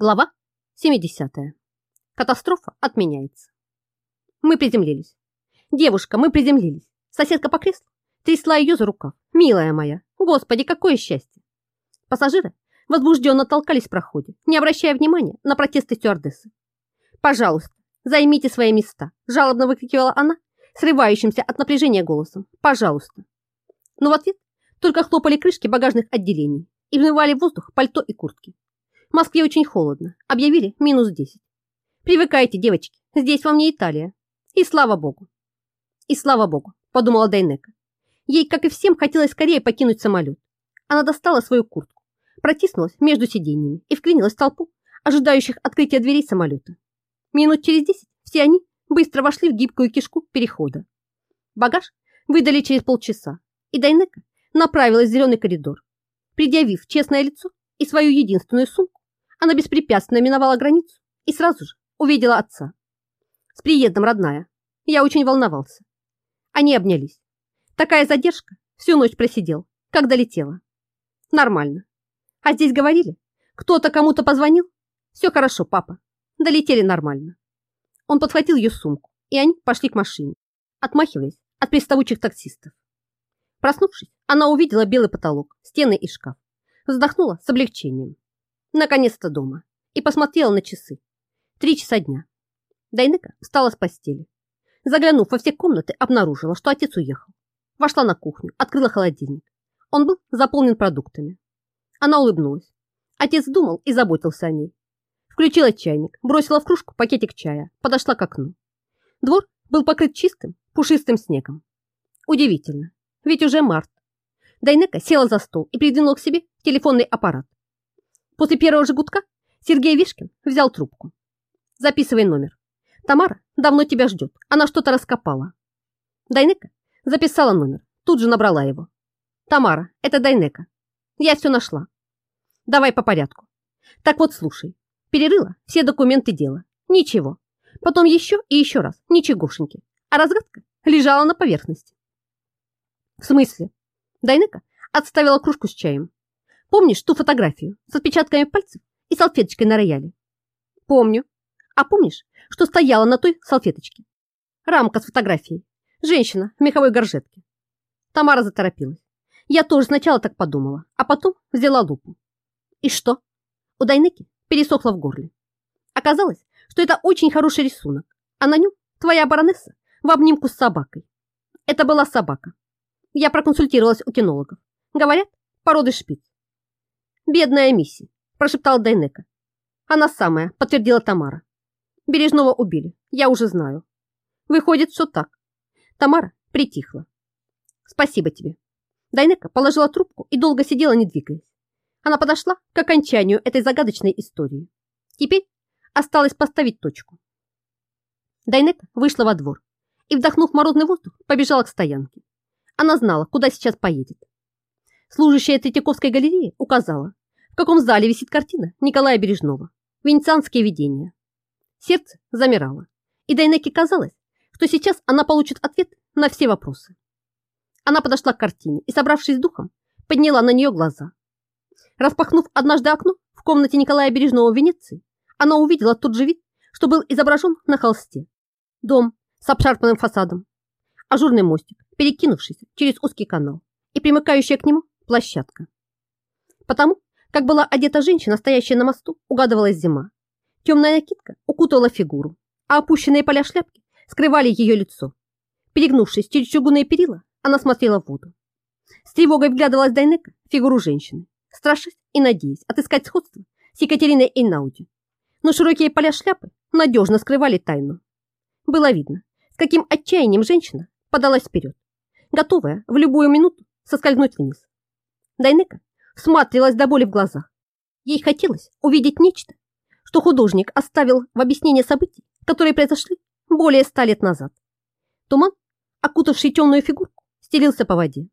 Глава 70. Катастрофа отменяется. Мы приземлились. Девушка, мы приземлились. Соседка по креслу трясла ее за рукав. Милая моя, господи, какое счастье. Пассажиры возбужденно толкались в проходе, не обращая внимания на протесты стюардессы. «Пожалуйста, займите свои места», жалобно выкрикивала она, срывающимся от напряжения голосом. «Пожалуйста». Но в ответ только хлопали крышки багажных отделений и взмывали в воздух пальто и куртки. В Москве очень холодно. Объявили минус 10. Привыкайте, девочки. Здесь вам не Италия. И слава богу. И слава богу, подумала Дайнека. Ей, как и всем, хотелось скорее покинуть самолет. Она достала свою куртку, протиснулась между сиденьями и вклинилась в толпу, ожидающих открытия дверей самолета. Минут через десять все они быстро вошли в гибкую кишку перехода. Багаж выдали через полчаса, и Дайнека направилась в зеленый коридор, предъявив честное лицо и свою единственную сумку она беспрепятственно миновала границу и сразу же увидела отца. С приездом, родная. Я очень волновался. Они обнялись. Такая задержка. Всю ночь просидел, как долетела. Нормально. А здесь говорили, кто-то кому-то позвонил. Все хорошо, папа. Долетели нормально. Он подхватил ее сумку, и они пошли к машине, отмахиваясь от приставучих таксистов. Проснувшись, она увидела белый потолок, стены и шкаф. Вздохнула с облегчением. Наконец-то дома. И посмотрела на часы. Три часа дня. Дайнека встала с постели. Заглянув во все комнаты, обнаружила, что отец уехал. Вошла на кухню, открыла холодильник. Он был заполнен продуктами. Она улыбнулась. Отец думал и заботился о ней. Включила чайник, бросила в кружку пакетик чая, подошла к окну. Двор был покрыт чистым, пушистым снегом. Удивительно, ведь уже март. Дайнека села за стол и придвинула к себе телефонный аппарат. После первого же гудка Сергей Вишкин взял трубку. Записывай номер. Тамара давно тебя ждет. Она что-то раскопала. Дайнека записала номер. Тут же набрала его. Тамара, это Дайнека. Я все нашла. Давай по порядку. Так вот, слушай. Перерыла все документы дела. Ничего. Потом еще и еще раз. Ничегошеньки. А разгадка лежала на поверхности. В смысле? Дайнека отставила кружку с чаем. Помнишь ту фотографию с отпечатками пальцев и салфеточкой на рояле? Помню. А помнишь, что стояла на той салфеточке? Рамка с фотографией. Женщина в меховой горжетке. Тамара заторопилась. Я тоже сначала так подумала, а потом взяла лупу. И что? У Дайнеки пересохло в горле. Оказалось, что это очень хороший рисунок, а на нем твоя баронесса в обнимку с собакой. Это была собака. Я проконсультировалась у кинологов. Говорят, породы шпиц. «Бедная Мисси», – прошептал Дайнека. «Она самая», – подтвердила Тамара. «Бережного убили, я уже знаю». «Выходит, что так». Тамара притихла. «Спасибо тебе». Дайнека положила трубку и долго сидела, не двигаясь. Она подошла к окончанию этой загадочной истории. Теперь осталось поставить точку. Дайнека вышла во двор и, вдохнув морозный воздух, побежала к стоянке. Она знала, куда сейчас поедет. Служащая Третьяковской галереи указала, каком зале висит картина Николая Бережного «Венецианские видения». Сердце замирало, и Дайнеке казалось, что сейчас она получит ответ на все вопросы. Она подошла к картине и, собравшись духом, подняла на нее глаза. Распахнув однажды окно в комнате Николая Бережного в Венеции, она увидела тот же вид, что был изображен на холсте. Дом с обшарпанным фасадом, ажурный мостик, перекинувшийся через узкий канал и примыкающая к нему площадка. Потому как была одета женщина, стоящая на мосту, угадывалась зима. Темная накидка укутывала фигуру, а опущенные поля шляпки скрывали ее лицо. Перегнувшись через чугунные перила, она смотрела в воду. С тревогой вглядывалась Дайнека в фигуру женщины, страшась и надеясь отыскать сходство с Екатериной Эйнауди. Но широкие поля шляпы надежно скрывали тайну. Было видно, с каким отчаянием женщина подалась вперед, готовая в любую минуту соскользнуть вниз. Дайнека всматривалась до боли в глазах. Ей хотелось увидеть нечто, что художник оставил в объяснение событий, которые произошли более ста лет назад. Туман, окутавший темную фигурку, стелился по воде.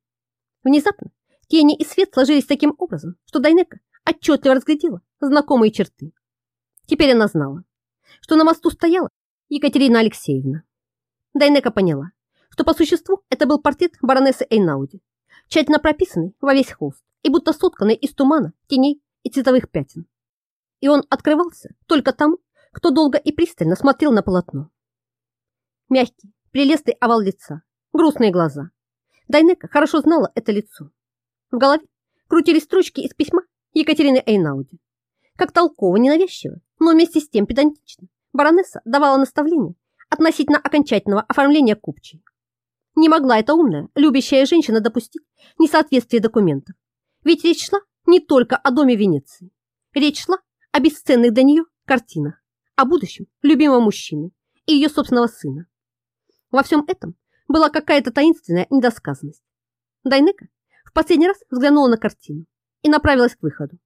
Внезапно тени и свет сложились таким образом, что Дайнека отчетливо разглядела знакомые черты. Теперь она знала, что на мосту стояла Екатерина Алексеевна. Дайнека поняла, что по существу это был портрет баронессы Эйнауди, тщательно прописанный во весь холст и будто сотканный из тумана, теней и цветовых пятен. и он открывался только тому, кто долго и пристально смотрел на полотно. Мягкий, прелестный овал лица, грустные глаза. Дайнека хорошо знала это лицо. В голове крутились строчки из письма Екатерины Эйнауди. Как толково, ненавязчиво, но вместе с тем педантично, баронесса давала наставления относительно окончательного оформления купчей. Не могла эта умная, любящая женщина допустить несоответствие документов. Ведь речь шла не только о доме Венеции. Речь шла о бесценных для нее картинах, о будущем любимого мужчины и ее собственного сына. Во всем этом была какая-то таинственная недосказанность. Дайнека в последний раз взглянула на картину и направилась к выходу.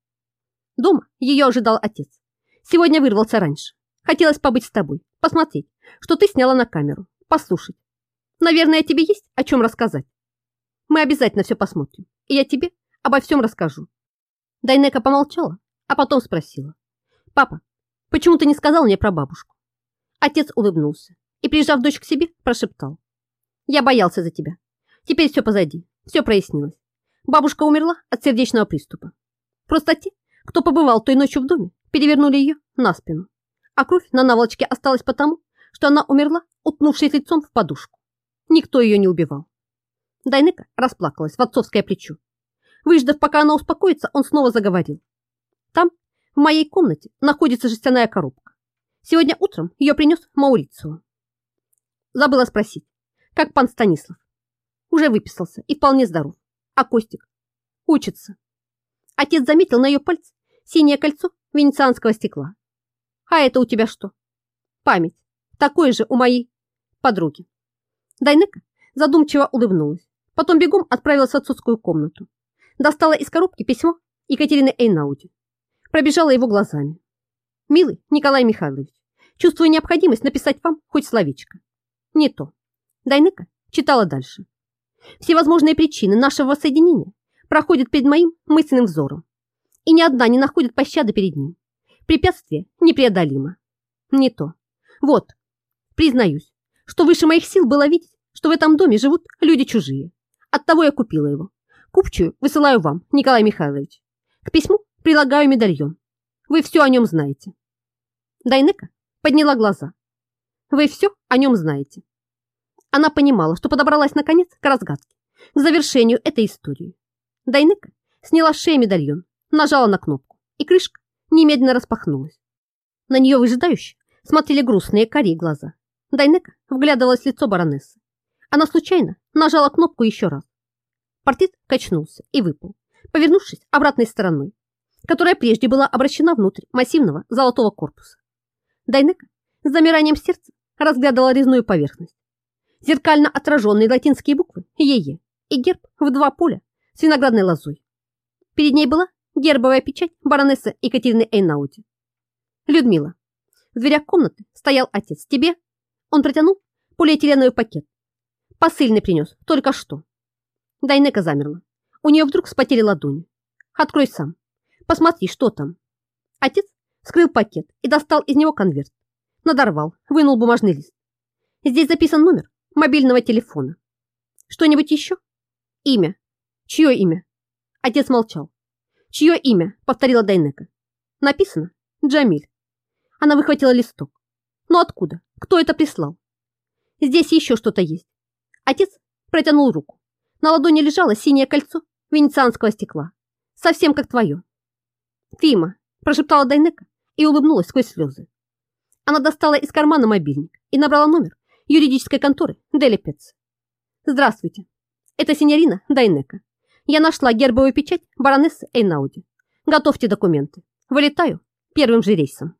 Дома ее ожидал отец. Сегодня вырвался раньше. Хотелось побыть с тобой, посмотреть, что ты сняла на камеру, послушать. Наверное, тебе есть о чем рассказать. Мы обязательно все посмотрим, и я тебе обо всем расскажу. Дайнека помолчала, а потом спросила. Папа, почему ты не сказал мне про бабушку? Отец улыбнулся и, прижав дочь к себе, прошептал. Я боялся за тебя. Теперь все позади, все прояснилось. Бабушка умерла от сердечного приступа. Просто те, кто побывал той ночью в доме, перевернули ее на спину. А кровь на наволочке осталась потому, что она умерла, утнувшись лицом в подушку. Никто ее не убивал. Дайнека расплакалась в отцовское плечо. Выждав, пока она успокоится, он снова заговорил. Там, в моей комнате, находится жестяная коробка. Сегодня утром ее принес Маурицио. Забыла спросить, как пан Станислав? Уже выписался и вполне здоров. А Костик? Учится. Отец заметил на ее пальце синее кольцо венецианского стекла. А это у тебя что? Память. Такое же у моей подруги. Дайнека задумчиво улыбнулась. Потом бегом отправилась в отцовскую комнату. Достала из коробки письмо Екатерины Эйнауди. Пробежала его глазами. «Милый Николай Михайлович, чувствую необходимость написать вам хоть словечко. Не то. Дайнека читала дальше. Всевозможные причины нашего воссоединения проходят перед моим мысленным взором, и ни одна не находит пощады перед ним. Препятствие непреодолимо. Не то. Вот, признаюсь, что выше моих сил было видеть, что в этом доме живут люди чужие. Оттого я купила его. Купчую высылаю вам, Николай Михайлович. К письму прилагаю медальон. Вы все о нем знаете. Дайнека подняла глаза. Вы все о нем знаете. Она понимала, что подобралась наконец к разгадке, к завершению этой истории. Дайнека сняла с шеи медальон, нажала на кнопку, и крышка немедленно распахнулась. На нее выжидающе смотрели грустные карие глаза. Дайнека вглядывалась в лицо баронессы. Она случайно нажала кнопку еще раз. Портрет качнулся и выпал, повернувшись обратной стороной, которая прежде была обращена внутрь массивного золотого корпуса. Дайнека с замиранием сердца разглядывала резную поверхность. Зеркально отраженные латинские буквы «ЕЕ» и герб в два поля с виноградной лозой. Перед ней была гербовая печать баронессы Екатерины Эйнауди. Людмила. В дверях комнаты стоял отец. Тебе? Он протянул полиэтиленовый пакет. Посыльный принес, только что. Дайнека замерла. У нее вдруг вспотели ладони. Открой сам. Посмотри, что там. Отец вскрыл пакет и достал из него конверт. Надорвал, вынул бумажный лист. Здесь записан номер мобильного телефона. Что-нибудь еще? Имя. Чье имя? Отец молчал. Чье имя? Повторила Дайнека. Написано Джамиль. Она выхватила листок. Но откуда? Кто это прислал? Здесь еще что-то есть. Отец протянул руку. На ладони лежало синее кольцо венецианского стекла. Совсем как твое. Фима, прошептала Дайнека и улыбнулась сквозь слезы. Она достала из кармана мобильник и набрала номер юридической конторы Дели Пец. Здравствуйте. Это синьорина Дайнека. Я нашла гербовую печать баронессы Эйнауди. Готовьте документы. Вылетаю первым же рейсом.